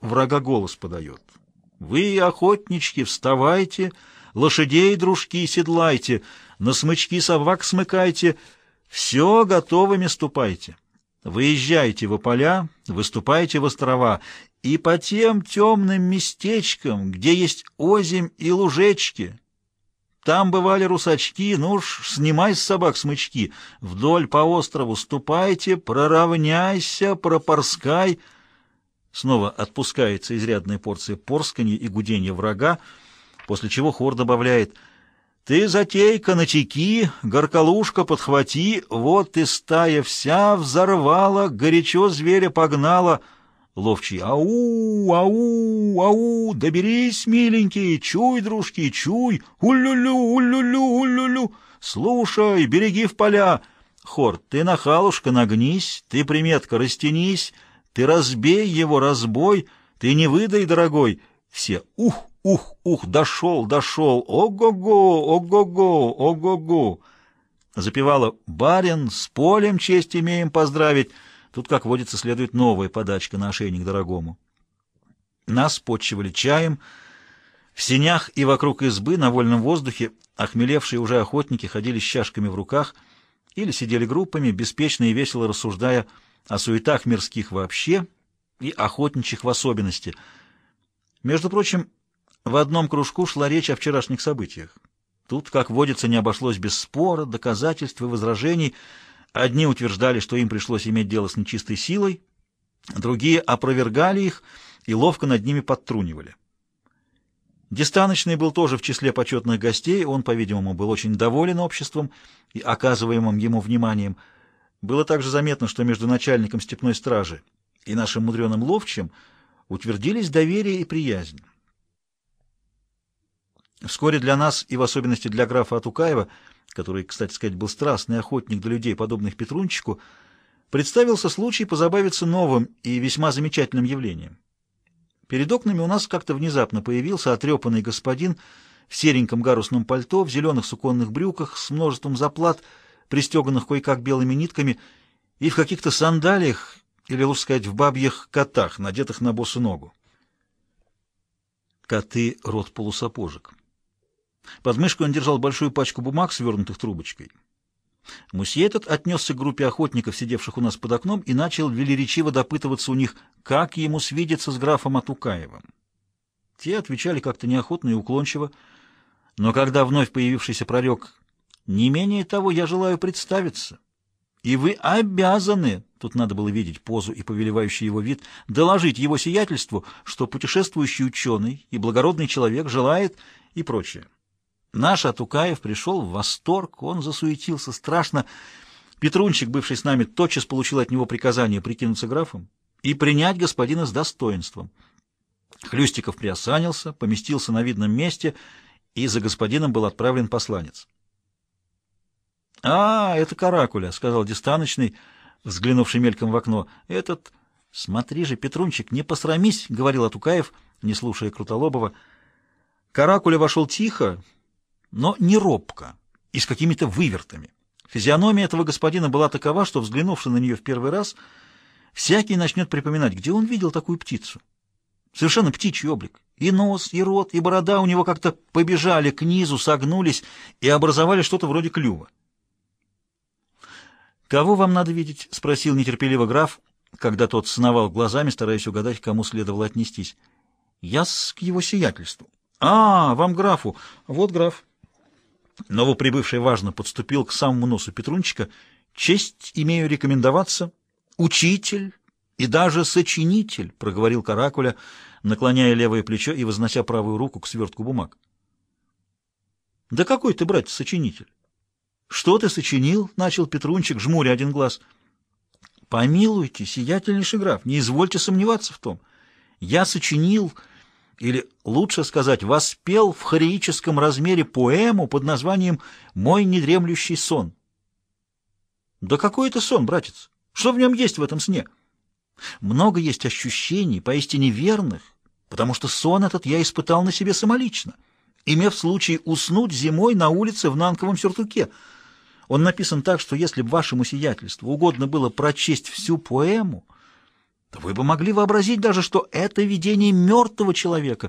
врага голос подает. Вы, охотнички, вставайте, лошадей, дружки, седлайте, на смычки собак смыкайте, все готовыми ступайте. Выезжайте во поля, выступайте в острова, и по тем темным местечкам, где есть озимь и лужечки. Там бывали русачки, ну уж снимай с собак смычки, вдоль по острову ступайте, проравняйся, пропорскай. Снова отпускается изрядная порция порсканья и гудения врага, после чего хор добавляет «Ты, затейка, натеки, горколушка, подхвати, вот и стая вся взорвала, горячо зверя погнала». Ловчий «Ау, ау, ау, доберись, миленький, чуй, дружки, чуй, улю-лю, улю-лю, улю-лю, слушай, береги в поля». Хор «Ты, нахалушка, нагнись, ты, приметка, растянись, ты разбей его, разбой, ты не выдай, дорогой». Все «Ух, ух, ух, дошел, дошел, ого-го, ого-го, ого-го». Запевала «Барин, с полем честь имеем поздравить». Тут, как водится, следует новая подачка на ошейник дорогому. Нас почивали чаем. В сенях и вокруг избы на вольном воздухе охмелевшие уже охотники ходили с чашками в руках или сидели группами, беспечно и весело рассуждая о суетах мирских вообще и охотничьих в особенности. Между прочим, в одном кружку шла речь о вчерашних событиях. Тут, как водится, не обошлось без спора, доказательств и возражений — Одни утверждали, что им пришлось иметь дело с нечистой силой, другие опровергали их и ловко над ними подтрунивали. Дистаночный был тоже в числе почетных гостей, он, по-видимому, был очень доволен обществом и оказываемым ему вниманием. Было также заметно, что между начальником степной стражи и нашим мудреным ловчим утвердились доверие и приязнь. Вскоре для нас, и в особенности для графа Атукаева, который, кстати сказать, был страстный охотник до людей, подобных Петрунчику, представился случай позабавиться новым и весьма замечательным явлением. Перед окнами у нас как-то внезапно появился отрепанный господин в сереньком гарусном пальто, в зеленых суконных брюках, с множеством заплат, пристеганных кое-как белыми нитками, и в каких-то сандалиях, или, лучше сказать, в бабьих котах, надетых на босу ногу. Коты — род полусапожек. Под мышкой он держал большую пачку бумаг, свернутых трубочкой. Мусье этот отнесся к группе охотников, сидевших у нас под окном, и начал велеречиво допытываться у них, как ему свидеться с графом Атукаевым. Те отвечали как-то неохотно и уклончиво, но когда вновь появившийся прорек «Не менее того, я желаю представиться, и вы обязаны, тут надо было видеть позу и повелевающий его вид, доложить его сиятельству, что путешествующий ученый и благородный человек желает и прочее». Наш Атукаев пришел в восторг, он засуетился страшно. Петрунчик, бывший с нами, тотчас получил от него приказание прикинуться графом и принять господина с достоинством. Хлюстиков приосанился, поместился на видном месте, и за господином был отправлен посланец. — А, это Каракуля, — сказал дистаночный, взглянувший мельком в окно. — Этот... — Смотри же, Петрунчик, не посрамись, — говорил Атукаев, не слушая Крутолобова. Каракуля вошел тихо, но не робко и с какими-то вывертами. Физиономия этого господина была такова, что, взглянувши на нее в первый раз, всякий начнет припоминать, где он видел такую птицу. Совершенно птичий облик. И нос, и рот, и борода у него как-то побежали к низу, согнулись и образовали что-то вроде клюва. «Кого вам надо видеть?» — спросил нетерпеливо граф, когда тот сновал глазами, стараясь угадать, кому следовало отнестись. «Я с к его сиятельству». «А, вам графу. Вот граф». Новоприбывший важно подступил к самому носу Петрунчика. «Честь имею рекомендоваться. Учитель и даже сочинитель», — проговорил Каракуля, наклоняя левое плечо и вознося правую руку к свертку бумаг. «Да какой ты, братец, сочинитель?» «Что ты сочинил?» — начал Петрунчик, жмуря один глаз. «Помилуйте, сиятельнейший граф, не извольте сомневаться в том. Я сочинил...» или, лучше сказать, воспел в хореическом размере поэму под названием «Мой недремлющий сон». Да какой это сон, братец? Что в нем есть в этом сне? Много есть ощущений, поистине верных, потому что сон этот я испытал на себе самолично, имев случай уснуть зимой на улице в нанковом сюртуке. Он написан так, что если бы вашему сиятельству угодно было прочесть всю поэму, Вы бы могли вообразить даже, что это видение мертвого человека,